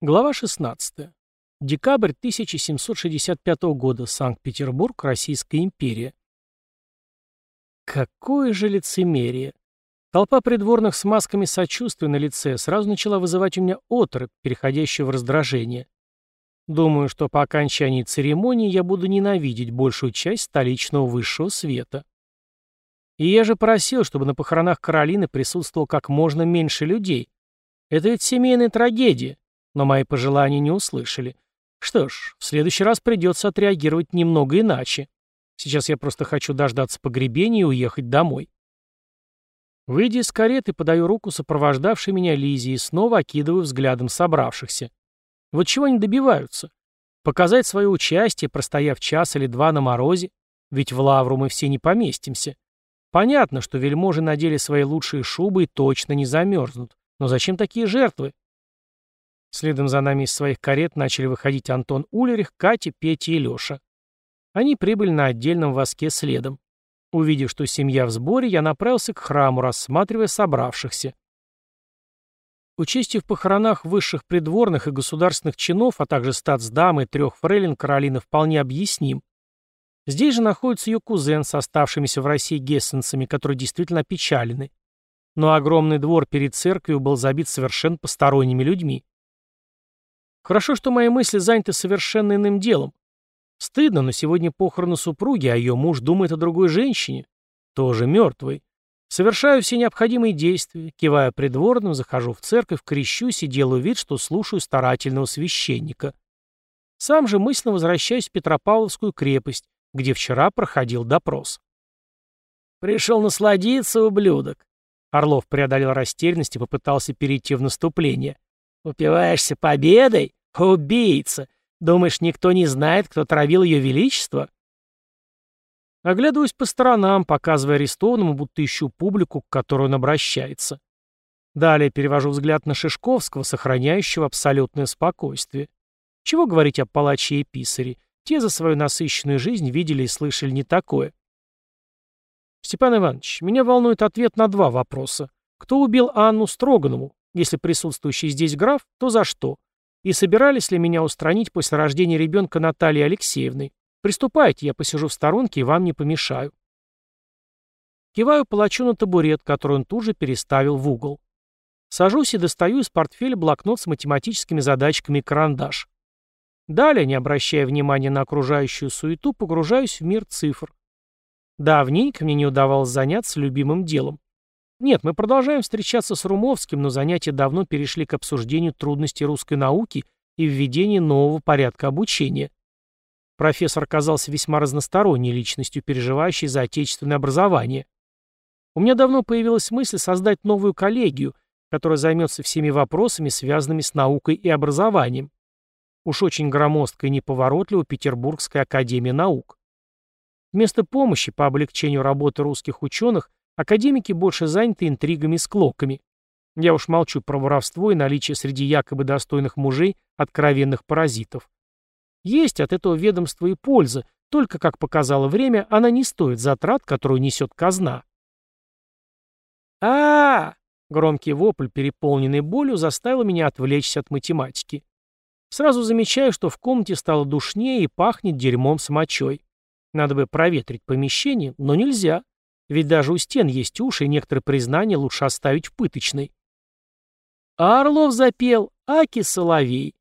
Глава 16. Декабрь 1765 года. Санкт-Петербург, Российская империя. Какое же лицемерие! Толпа придворных с масками сочувствия на лице сразу начала вызывать у меня отрыв, переходящую в раздражение. Думаю, что по окончании церемонии я буду ненавидеть большую часть столичного высшего света. И я же просил, чтобы на похоронах Каролины присутствовало как можно меньше людей. Это ведь семейная трагедия, но мои пожелания не услышали. Что ж, в следующий раз придется отреагировать немного иначе. Сейчас я просто хочу дождаться погребения и уехать домой. Выйдя из кареты, подаю руку сопровождавшей меня Лизе и снова окидываю взглядом собравшихся. Вот чего они добиваются? Показать свое участие, простояв час или два на морозе? Ведь в лавру мы все не поместимся. Понятно, что вельможи надели свои лучшие шубы и точно не замерзнут. Но зачем такие жертвы? Следом за нами из своих карет начали выходить Антон Улерих, Катя, Петя и Леша. Они прибыли на отдельном воске следом. Увидев, что семья в сборе, я направился к храму, рассматривая собравшихся. Участие в похоронах высших придворных и государственных чинов, а также статсдам и трех фрейлин Каролины вполне объясним. Здесь же находится ее кузен с оставшимися в России гессенцами, которые действительно опечалены. Но огромный двор перед церковью был забит совершенно посторонними людьми. Хорошо, что мои мысли заняты совершенно иным делом. Стыдно, но сегодня похороны супруги, а ее муж думает о другой женщине. Тоже мертвой. Совершаю все необходимые действия, кивая придворным, захожу в церковь, крещусь и делаю вид, что слушаю старательного священника. Сам же мысленно возвращаюсь в Петропавловскую крепость, где вчера проходил допрос. «Пришел насладиться, ублюдок!» Орлов преодолел растерянность и попытался перейти в наступление. «Упиваешься победой? «Убийца! Думаешь, никто не знает, кто травил ее величество?» Оглядываюсь по сторонам, показывая арестованному, будто ищу публику, к которой он обращается. Далее перевожу взгляд на Шишковского, сохраняющего абсолютное спокойствие. Чего говорить о палаче и писаре? Те за свою насыщенную жизнь видели и слышали не такое. Степан Иванович, меня волнует ответ на два вопроса. Кто убил Анну Строганову? Если присутствующий здесь граф, то за что? И собирались ли меня устранить после рождения ребенка Натальи Алексеевны? Приступайте, я посижу в сторонке и вам не помешаю. Киваю палачу на табурет, который он тут же переставил в угол. Сажусь и достаю из портфеля блокнот с математическими задачками и карандаш. Далее, не обращая внимания на окружающую суету, погружаюсь в мир цифр. Давненько мне не удавалось заняться любимым делом. Нет, мы продолжаем встречаться с Румовским, но занятия давно перешли к обсуждению трудностей русской науки и введению нового порядка обучения. Профессор оказался весьма разносторонней личностью, переживающей за отечественное образование. У меня давно появилась мысль создать новую коллегию, которая займется всеми вопросами, связанными с наукой и образованием. Уж очень громоздко и неповоротливо Петербургская академия наук. Вместо помощи по облегчению работы русских ученых Академики больше заняты интригами с клоками. Я уж молчу про воровство и наличие среди якобы достойных мужей откровенных паразитов. Есть от этого ведомства и польза, только, как показало время, она не стоит затрат, которую несет казна. а, -а, -а Громкий вопль, переполненный болью, заставил меня отвлечься от математики. Сразу замечаю, что в комнате стало душнее и пахнет дерьмом с мочой. Надо бы проветрить помещение, но нельзя. Ведь даже у стен есть уши, и некоторые признания лучше оставить в пыточной. А Орлов запел «Аки Соловей».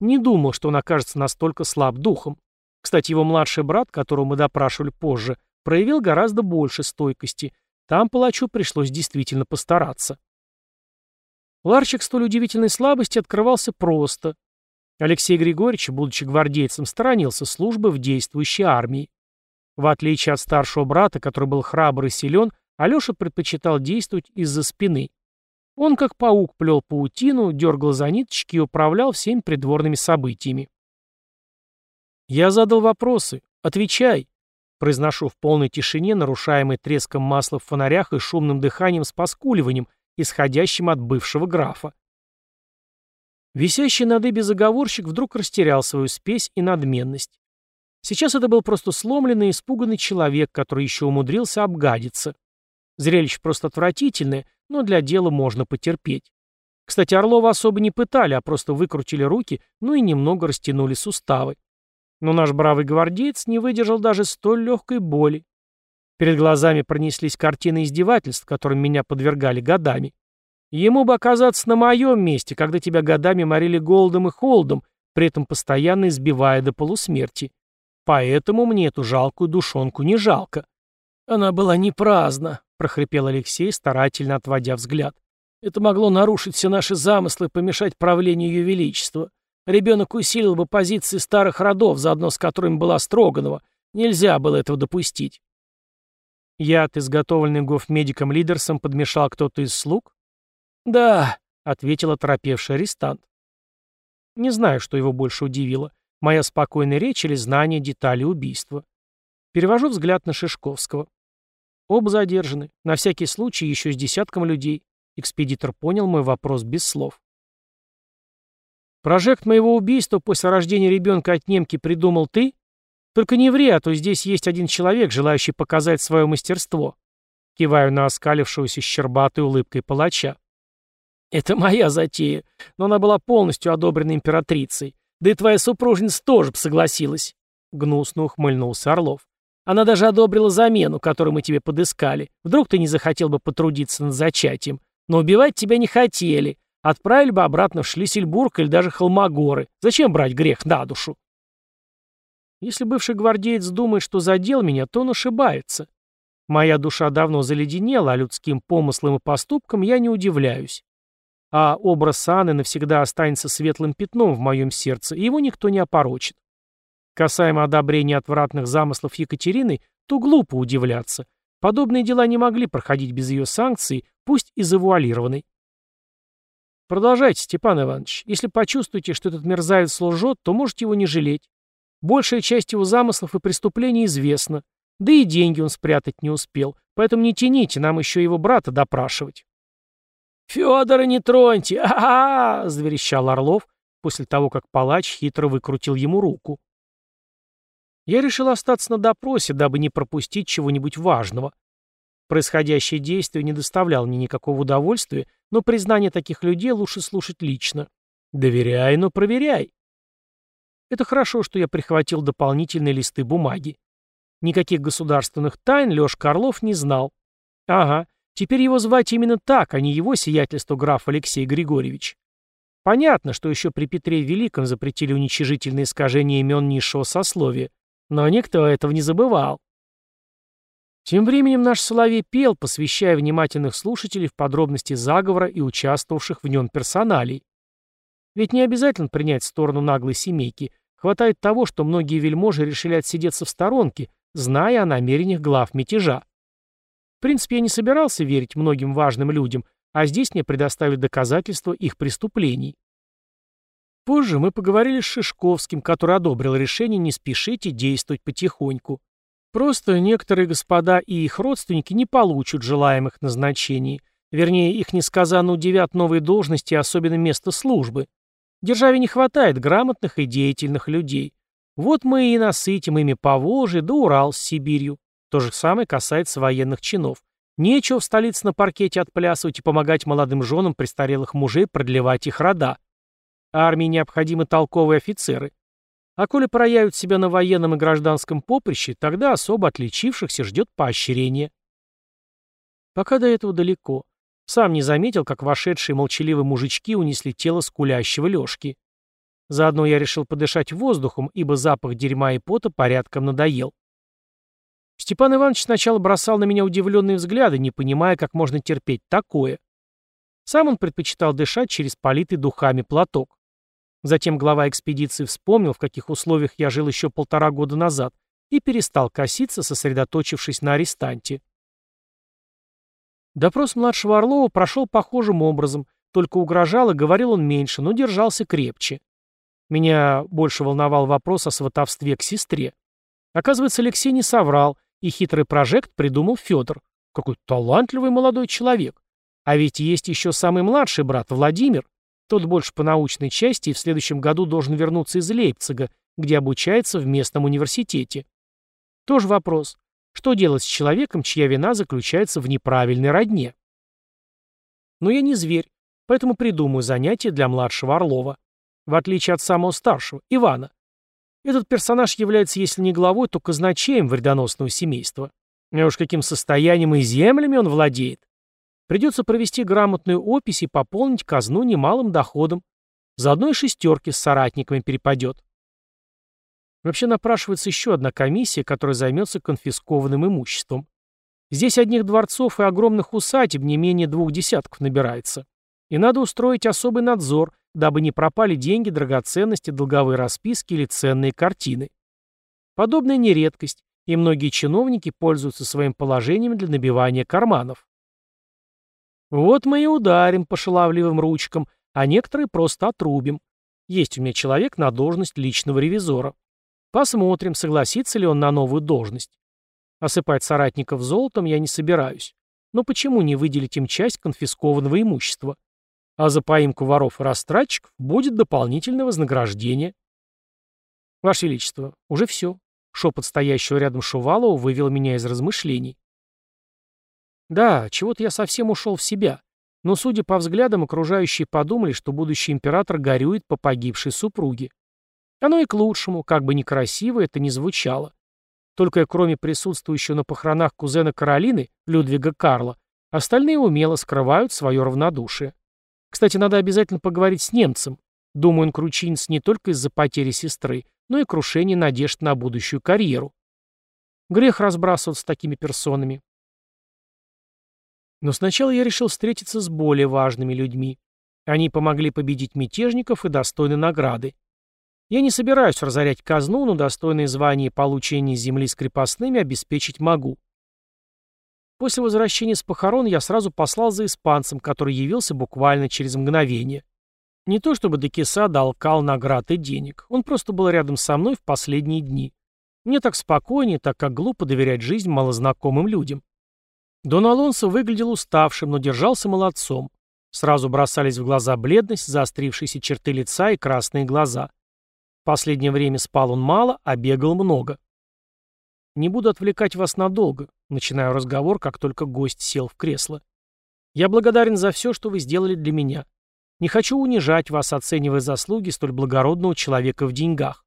Не думал, что он окажется настолько слаб духом. Кстати, его младший брат, которого мы допрашивали позже, проявил гораздо больше стойкости. Там палачу пришлось действительно постараться. Ларчик столь удивительной слабости открывался просто. Алексей Григорьевич, будучи гвардейцем, сторонился службы в действующей армии. В отличие от старшего брата, который был храбр и силен, Алеша предпочитал действовать из-за спины. Он, как паук, плел паутину, дергал за ниточки и управлял всеми придворными событиями. «Я задал вопросы. Отвечай!» Произношу в полной тишине, нарушаемой треском масла в фонарях и шумным дыханием с поскуливанием, исходящим от бывшего графа. Висящий на дыбе заговорщик вдруг растерял свою спесь и надменность. Сейчас это был просто сломленный и испуганный человек, который еще умудрился обгадиться. Зрелище просто отвратительное, но для дела можно потерпеть. Кстати, Орлова особо не пытали, а просто выкрутили руки, ну и немного растянули суставы. Но наш бравый гвардеец не выдержал даже столь легкой боли. Перед глазами пронеслись картины издевательств, которым меня подвергали годами. Ему бы оказаться на моем месте, когда тебя годами морили голодом и холодом, при этом постоянно избивая до полусмерти. Поэтому мне эту жалкую душонку не жалко. Она была не праздна, прохрипел Алексей, старательно отводя взгляд. Это могло нарушить все наши замыслы и помешать правлению Ее Величества. Ребенок усилил бы позиции старых родов, заодно с которыми была Строганова. Нельзя было этого допустить. Яд, изготовленный гофмедиком Лидерсом, подмешал кто-то из слуг? «Да», — ответил оторопевший арестант. Не знаю, что его больше удивило. Моя спокойная речь или знание деталей убийства. Перевожу взгляд на Шишковского. Оба задержаны. На всякий случай еще с десятком людей. Экспедитор понял мой вопрос без слов. «Прожект моего убийства после рождения ребенка от немки придумал ты? Только не ври, а то здесь есть один человек, желающий показать свое мастерство». Киваю на оскалившегося щербатой улыбкой палача. «Это моя затея, но она была полностью одобрена императрицей. Да и твоя супружница тоже бы согласилась», — гнусно ухмыльнулся Орлов. «Она даже одобрила замену, которую мы тебе подыскали. Вдруг ты не захотел бы потрудиться над зачатием. Но убивать тебя не хотели. Отправили бы обратно в Шлиссельбург или даже Холмогоры. Зачем брать грех на душу? Если бывший гвардеец думает, что задел меня, то он ошибается. Моя душа давно заледенела, а людским помыслам и поступкам я не удивляюсь. А образ Анны навсегда останется светлым пятном в моем сердце, и его никто не опорочит. Касаемо одобрения отвратных замыслов Екатерины, то глупо удивляться. Подобные дела не могли проходить без ее санкций, пусть и завуалированной. Продолжайте, Степан Иванович. Если почувствуете, что этот мерзавец лжет, то можете его не жалеть. Большая часть его замыслов и преступлений известна. Да и деньги он спрятать не успел. Поэтому не тяните, нам еще его брата допрашивать. «Федора не троньте! А-а-а!» — заверещал Орлов после того, как палач хитро выкрутил ему руку. Я решил остаться на допросе, дабы не пропустить чего-нибудь важного. Происходящее действие не доставляло мне никакого удовольствия, но признание таких людей лучше слушать лично. Доверяй, но проверяй. Это хорошо, что я прихватил дополнительные листы бумаги. Никаких государственных тайн Лёшка Орлов не знал. Ага, теперь его звать именно так, а не его сиятельство граф Алексей Григорьевич. Понятно, что еще при Петре Великом запретили уничижительные искажения имен низшего сословия, но никто этого не забывал. Тем временем наш Соловей пел, посвящая внимательных слушателей в подробности заговора и участвовавших в нем персоналей. Ведь не обязательно принять сторону наглой семейки. Хватает того, что многие вельможи решили отсидеться в сторонке, зная о намерениях глав мятежа. В принципе, я не собирался верить многим важным людям, а здесь мне предоставили доказательства их преступлений. Позже мы поговорили с Шишковским, который одобрил решение не спешить и действовать потихоньку. Просто некоторые господа и их родственники не получат желаемых назначений. Вернее, их несказанно удивят новые должности и особенно место службы. Державе не хватает грамотных и деятельных людей. Вот мы и насытим ими Поволжье да Урал с Сибирью. То же самое касается военных чинов. Нечего в столице на паркете отплясывать и помогать молодым женам престарелых мужей продлевать их рода. Армии необходимы толковые офицеры. А коли проявят себя на военном и гражданском поприще, тогда особо отличившихся ждет поощрение. Пока до этого далеко. Сам не заметил, как вошедшие молчаливые мужички унесли тело скулящего Лёшки. Заодно я решил подышать воздухом, ибо запах дерьма и пота порядком надоел. Степан Иванович сначала бросал на меня удивленные взгляды, не понимая, как можно терпеть такое. Сам он предпочитал дышать через политый духами платок. Затем глава экспедиции вспомнил, в каких условиях я жил еще полтора года назад, и перестал коситься, сосредоточившись на арестанте. Допрос младшего Орлова прошел похожим образом, только угрожал и говорил он меньше, но держался крепче. Меня больше волновал вопрос о сватовстве к сестре. Оказывается, Алексей не соврал, и хитрый прожект придумал Федор. Какой талантливый молодой человек. А ведь есть еще самый младший брат, Владимир. Тот больше по научной части и в следующем году должен вернуться из Лейпцига, где обучается в местном университете. Тоже вопрос. Что делать с человеком, чья вина заключается в неправильной родне? Но я не зверь, Поэтому придумаю занятие для младшего Орлова. В отличие от самого старшего, Ивана. Этот персонаж является, если не главой, то казначеем вредоносного семейства. А уж каким состоянием и землями он владеет. Придется провести грамотную опись и пополнить казну немалым доходом. Заодно и шестерки с соратниками перепадет. Вообще напрашивается еще одна комиссия, которая займется конфискованным имуществом. Здесь одних дворцов и огромных усадеб не менее двух десятков набирается. И надо устроить особый надзор, дабы не пропали деньги, драгоценности, долговые расписки или ценные картины. Подобная не редкость, и многие чиновники пользуются своим положением для набивания карманов. Вот мы и ударим по шаловливым ручкам, а некоторые просто отрубим. Есть у меня человек на должность личного ревизора. Посмотрим, согласится ли он на новую должность. Осыпать соратников золотом я не собираюсь. Но почему не выделить им часть конфискованного имущества? А за поимку воров и растратчиков будет дополнительное вознаграждение. Ваше Величество, уже все. Шепот стоящего рядом Шувалова вывел меня из размышлений. Да, чего-то я совсем ушел в себя. Но, судя по взглядам, окружающие подумали, что будущий император горюет по погибшей супруге. Оно и к лучшему, как бы некрасиво это ни звучало. Только кроме присутствующего на похоронах кузена Каролины, Людвига Карла, остальные умело скрывают свое равнодушие. Кстати, надо обязательно поговорить с немцем. Думаю, он кручинится не только из-за потери сестры, но и крушения надежд на будущую карьеру. Грех разбрасываться с такими персонами. Но сначала я решил встретиться с более важными людьми. Они помогли победить мятежников и достойны награды. Я не собираюсь разорять казну, но достойные звания и получение земли с крепостными обеспечить могу. После возвращения с похорон я сразу послал за испанцем, который явился буквально через мгновение. Не то чтобы Декиса долкал наград и денег, он просто был рядом со мной в последние дни. Мне так спокойнее, так как глупо доверять жизнь малознакомым людям. Дон Алонсо выглядел уставшим, но держался молодцом. Сразу бросались в глаза бледность, заострившиеся черты лица и красные глаза. В последнее время спал он мало, а бегал много. «Не буду отвлекать вас надолго», — начинаю разговор, как только гость сел в кресло. «Я благодарен за все, что вы сделали для меня. Не хочу унижать вас, оценивая заслуги столь благородного человека в деньгах.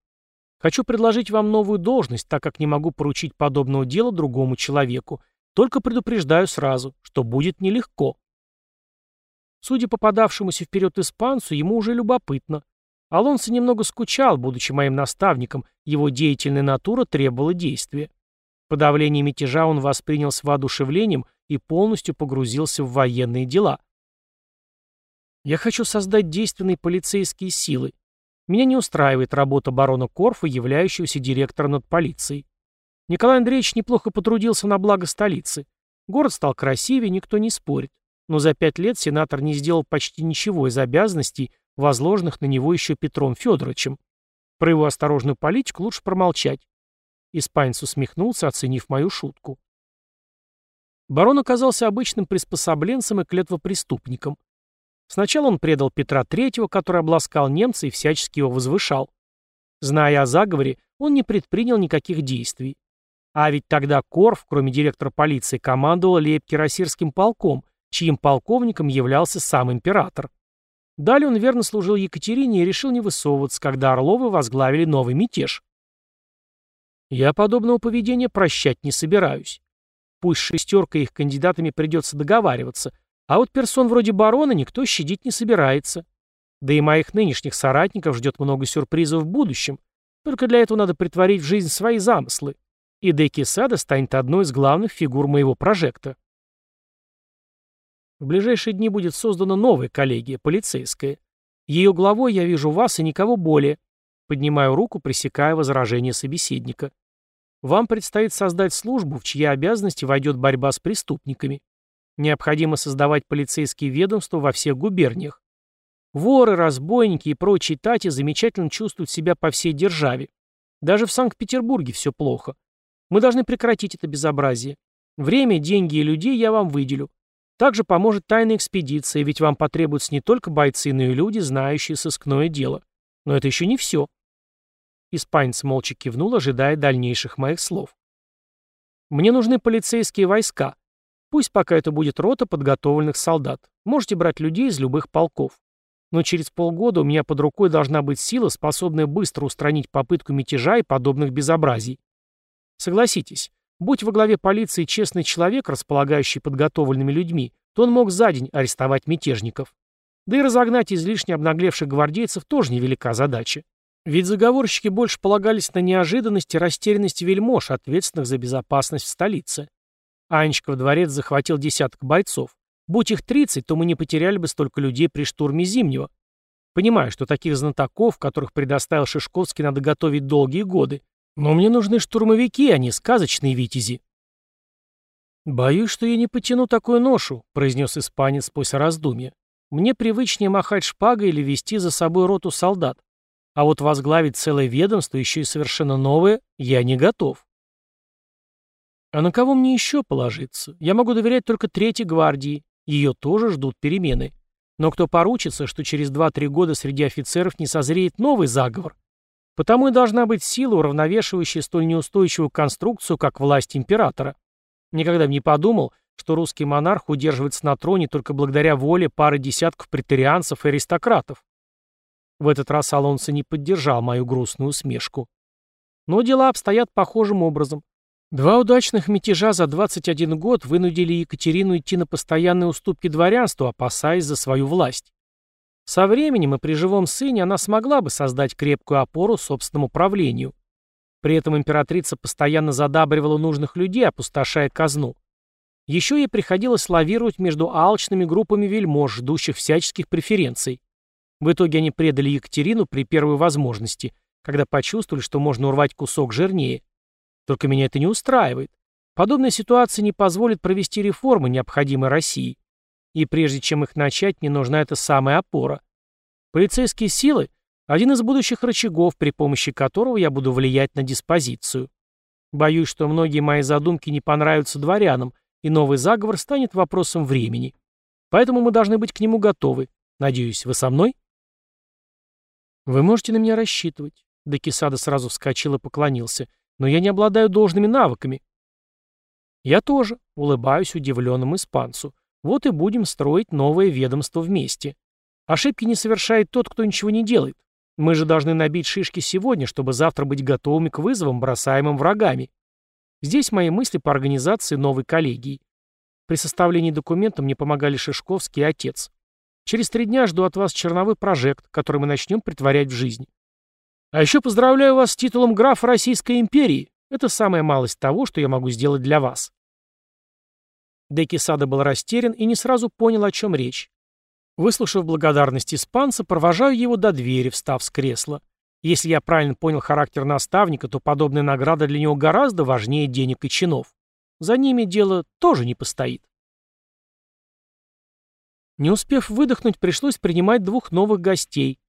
Хочу предложить вам новую должность, так как не могу поручить подобного дела другому человеку. Только предупреждаю сразу, что будет нелегко». Судя по подавшемуся вперед испанцу, ему уже любопытно. Алонсо немного скучал, будучи моим наставником, его деятельная натура требовала действия. Подавление мятежа он воспринял с воодушевлением и полностью погрузился в военные дела. Я хочу создать действенные полицейские силы. Меня не устраивает работа барона Корфа, являющегося директором над полицией. Николай Андреевич неплохо потрудился на благо столицы. Город стал красивее, никто не спорит. Но за пять лет сенатор не сделал почти ничего из обязанностей, возложенных на него еще Петром Федоровичем. Про его осторожную политику лучше промолчать. Испанец усмехнулся, оценив мою шутку. Барон оказался обычным приспособленцем и клетвопреступником. Сначала он предал Петра III, который обласкал немца и всячески его возвышал. Зная о заговоре, он не предпринял никаких действий. А ведь тогда Корф, кроме директора полиции, командовал лейб-кирасирским полком, чьим полковником являлся сам император. Далее он верно служил Екатерине и решил не высовываться, когда Орловы возглавили новый мятеж. Я подобного поведения прощать не собираюсь. Пусть шестерка их кандидатами придется договариваться, а вот персон вроде барона никто щадить не собирается. Да и моих нынешних соратников ждет много сюрпризов в будущем. Только для этого надо притворить в жизнь свои замыслы. И Деки Сада станет одной из главных фигур моего прожекта. В ближайшие дни будет создана новая коллегия, полицейская. Ее главой я вижу вас и никого более. Поднимаю руку, пресекая возражение собеседника. Вам предстоит создать службу, в чьи обязанности войдет борьба с преступниками. Необходимо создавать полицейские ведомства во всех губерниях. Воры, разбойники и прочие тати замечательно чувствуют себя по всей державе. Даже в Санкт-Петербурге все плохо. Мы должны прекратить это безобразие. Время, деньги и людей я вам выделю. Также поможет тайная экспедиция, ведь вам потребуются не только бойцы, но и люди, знающие сыскное дело. Но это еще не все. Испанец молча кивнул, ожидая дальнейших моих слов. Мне нужны полицейские войска. Пусть пока это будет рота подготовленных солдат. Можете брать людей из любых полков. Но через полгода у меня под рукой должна быть сила, способная быстро устранить попытку мятежа и подобных безобразий. Согласитесь, будь во главе полиции честный человек, располагающий подготовленными людьми, то он мог за день арестовать мятежников. Да и разогнать излишне обнаглевших гвардейцев тоже невелика задача. Ведь заговорщики больше полагались на неожиданность и растерянность вельмож, ответственных за безопасность в столице. Анечков дворец захватил десяток бойцов. Будь их 30, то мы не потеряли бы столько людей при штурме Зимнего. Понимаю, что таких знатоков, которых предоставил Шишковский, надо готовить долгие годы. Но мне нужны штурмовики, а не сказочные витязи. «Боюсь, что я не потяну такую ношу», — произнес испанец после раздумья. «Мне привычнее махать шпагой или вести за собой роту солдат. А вот возглавить целое ведомство, еще и совершенно новое, я не готов». «А на кого мне еще положиться? Я могу доверять только Третьей гвардии. Ее тоже ждут перемены. Но кто поручится, что через 2-3 года среди офицеров не созреет новый заговор? Потому и должна быть сила, уравновешивающая столь неустойчивую конструкцию, как власть императора. Никогда бы не подумал, что русский монарх удерживается на троне только благодаря воле пары десятков претарианцев и аристократов. В этот раз Алонсо не поддержал мою грустную усмешку. Но дела обстоят похожим образом. Два удачных мятежа за 21 год вынудили Екатерину идти на постоянные уступки дворянству, опасаясь за свою власть. Со временем и при живом сыне она смогла бы создать крепкую опору собственному правлению. При этом императрица постоянно задабривала нужных людей, опустошая казну. Еще ей приходилось лавировать между алчными группами вельмож, ждущих всяческих преференций. В итоге они предали Екатерину при первой возможности, когда почувствовали, что можно урвать кусок жирнее. Только меня это не устраивает. Подобная ситуация не позволит провести реформы, необходимые России. И прежде чем их начать, мне нужна эта самая опора. Полицейские силы один из будущих рычагов, при помощи которого я буду влиять на диспозицию. Боюсь, что многие мои задумки не понравятся дворянам, и новый заговор станет вопросом времени. Поэтому мы должны быть к нему готовы. Надеюсь, вы со мной? Вы можете на меня рассчитывать. Декисада сразу вскочил и поклонился. Но я не обладаю должными навыками. Я тоже, улыбаюсь удивленному испанцу. Вот и будем строить новое ведомство вместе. Ошибки не совершает тот, кто ничего не делает. Мы же должны набить шишки сегодня, чтобы завтра быть готовыми к вызовам, бросаемым врагами. Здесь мои мысли по организации новой коллегии. При составлении документа мне помогали Шишковский и отец. Через три дня жду от вас черновой прожект, который мы начнем притворять в жизнь. А еще поздравляю вас с титулом графа Российской империи. Это самая малость того, что я могу сделать для вас. Деки Сада был растерян и не сразу понял, о чем речь. Выслушав благодарность испанца, провожаю его до двери, встав с кресла. Если я правильно понял характер наставника, то подобная награда для него гораздо важнее денег и чинов. За ними дело тоже не постоит. Не успев выдохнуть, пришлось принимать двух новых гостей.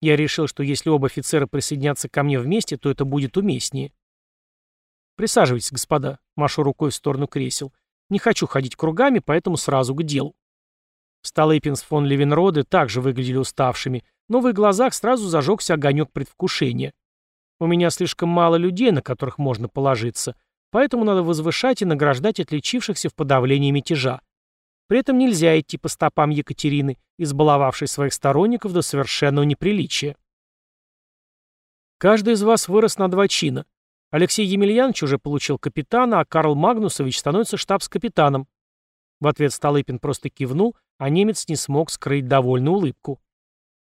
Я решил, что если оба офицера присоединятся ко мне вместе, то это будет уместнее. «Присаживайтесь, господа», — машу рукой в сторону кресел. «Не хочу ходить кругами, поэтому сразу к делу». Столыпин с фон Левенроды также выглядели уставшими, но в их глазах сразу зажегся огонек предвкушения. У меня слишком мало людей, на которых можно положиться, поэтому надо возвышать и награждать отличившихся в подавлении мятежа. При этом нельзя идти по стопам Екатерины, избаловавшей своих сторонников до совершенного неприличия. Каждый из вас вырос на два чина. Алексей Емельянович уже получил капитана, а Карл Магнусович становится штабс-капитаном. В ответ Столыпин просто кивнул, а немец не смог скрыть довольную улыбку.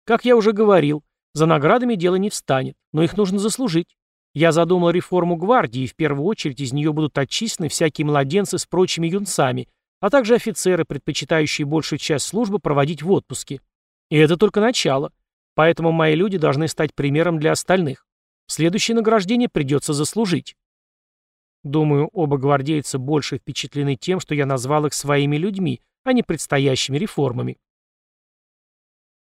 Как я уже говорил, за наградами дело не встанет, но их нужно заслужить. Я задумал реформу гвардии, и в первую очередь из нее будут отчислены всякие младенцы с прочими юнцами, а также офицеры, предпочитающие большую часть службы проводить в отпуске. И это только начало. Поэтому мои люди должны стать примером для остальных. Следующее награждение придется заслужить. Думаю, оба гвардейца больше впечатлены тем, что я назвал их своими людьми, а не предстоящими реформами.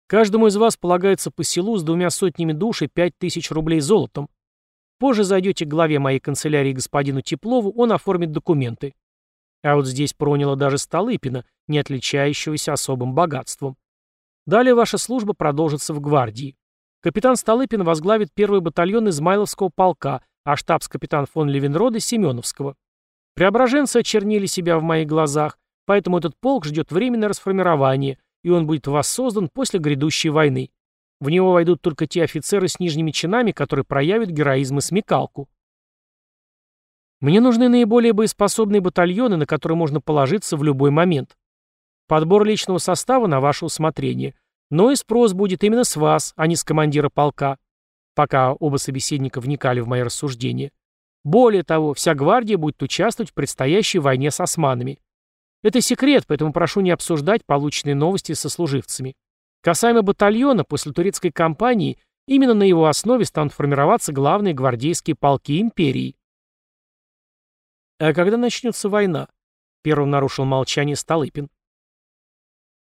Каждому из вас полагается по селу с двумя сотнями душ и пять тысяч рублей золотом. Позже зайдете к главе моей канцелярии господину Теплову, он оформит документы. А вот здесь проняло даже Столыпина, не отличающегося особым богатством. Далее ваша служба продолжится в гвардии. Капитан Столыпин возглавит первый батальон Измайловского полка, а штабс-капитан фон Левенрода – Семеновского. Преображенцы очернили себя в моих глазах, Поэтому этот полк ждет временное расформирование, и он будет воссоздан после грядущей войны. В него войдут только те офицеры с нижними чинами, которые проявят героизм и смекалку. Мне нужны наиболее боеспособные батальоны, на которые можно положиться в любой момент. Подбор личного состава на ваше усмотрение. Но и спрос будет именно с вас, а не с командира полка. Пока оба собеседника вникали в мои рассуждения. Более того, вся гвардия будет участвовать в предстоящей войне с османами. Это секрет, поэтому прошу не обсуждать полученные новости со служивцами. Касаемо батальона, после турецкой кампании, именно на его основе станут формироваться главные гвардейские полки империи. А когда начнется война? Первым нарушил молчание Столыпин.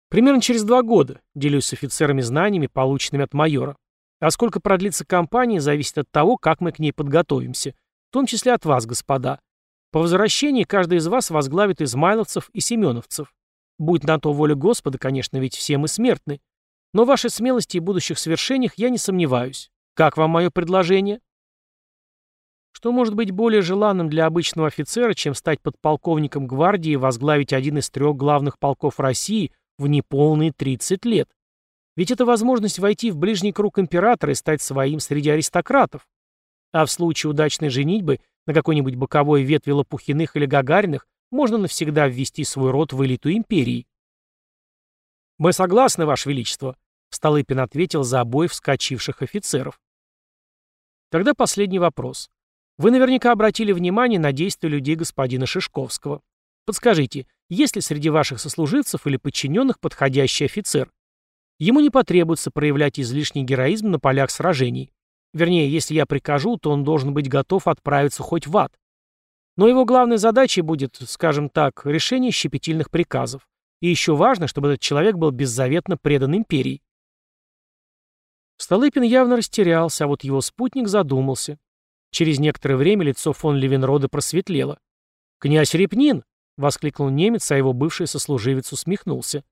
Примерно через два года, делюсь с офицерами знаниями, полученными от майора. А сколько продлится кампания, зависит от того, как мы к ней подготовимся, в том числе от вас, господа. По возвращении каждый из вас возглавит измайловцев и семеновцев. Будь на то воля Господа, конечно, ведь все мы смертны. Но в вашей смелости и будущих свершениях я не сомневаюсь. Как вам мое предложение? Что может быть более желанным для обычного офицера, чем стать подполковником гвардии и возглавить один из трех главных полков России в неполные 30 лет? Ведь это возможность войти в ближний круг императора и стать своим среди аристократов. А в случае удачной женитьбы на какой-нибудь боковой ветви Лопухиных или Гагариных можно навсегда ввести свой род в элиту империи. «Мы согласны, Ваше Величество», — Столыпин ответил за обоих вскочивших офицеров. Тогда последний вопрос. Вы наверняка обратили внимание на действия людей господина Шишковского. Подскажите, есть ли среди ваших сослуживцев или подчиненных подходящий офицер? Ему не потребуется проявлять излишний героизм на полях сражений. Вернее, если я прикажу, то он должен быть готов отправиться хоть в ад. Но его главной задачей будет, скажем так, решение щепетильных приказов. И еще важно, чтобы этот человек был беззаветно предан империи. Столыпин явно растерялся, а вот его спутник задумался. Через некоторое время лицо фон Левенрода просветлело. «Князь Репнин!» — воскликнул немец, а его бывший сослуживец усмехнулся.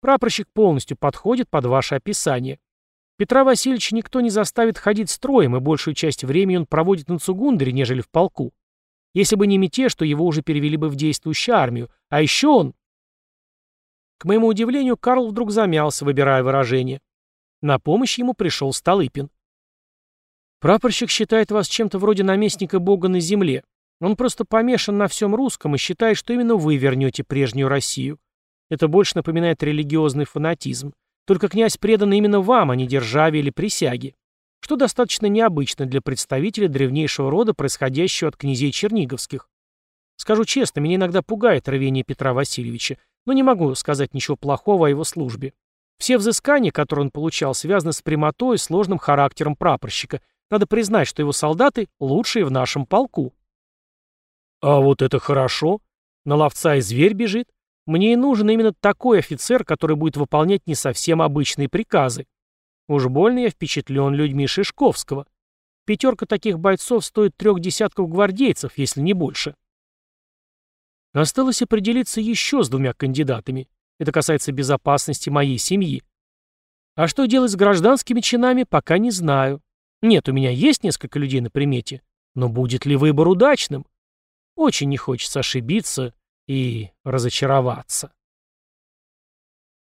«Прапорщик полностью подходит под ваше описание. Петра Васильевича никто не заставит ходить строем, и большую часть времени он проводит на Цугундере, нежели в полку. Если бы не мятеж, то его уже перевели бы в действующую армию. А еще он...» К моему удивлению, Карл вдруг замялся, выбирая выражение. На помощь ему пришел Столыпин. Прапорщик считает вас чем-то вроде наместника Бога на земле. Он просто помешан на всем русском и считает, что именно вы вернете прежнюю Россию. Это больше напоминает религиозный фанатизм. Только князь предан именно вам, а не державе или присяге. Что достаточно необычно для представителя древнейшего рода, происходящего от князей черниговских. Скажу честно, меня иногда пугает рвение Петра Васильевича, но не могу сказать ничего плохого о его службе. Все взыскания, которые он получал, связаны с прямотой и сложным характером прапорщика, надо признать, что его солдаты лучшие в нашем полку. А вот это хорошо. На ловца и зверь бежит. Мне и нужен именно такой офицер, который будет выполнять не совсем обычные приказы. Уж больно я впечатлен людьми Шишковского. Пятерка таких бойцов стоит трех десятков гвардейцев, если не больше. Осталось определиться еще с двумя кандидатами. Это касается безопасности моей семьи. А что делать с гражданскими чинами, пока не знаю. Нет, у меня есть несколько людей на примете, но будет ли выбор удачным? Очень не хочется ошибиться и разочароваться.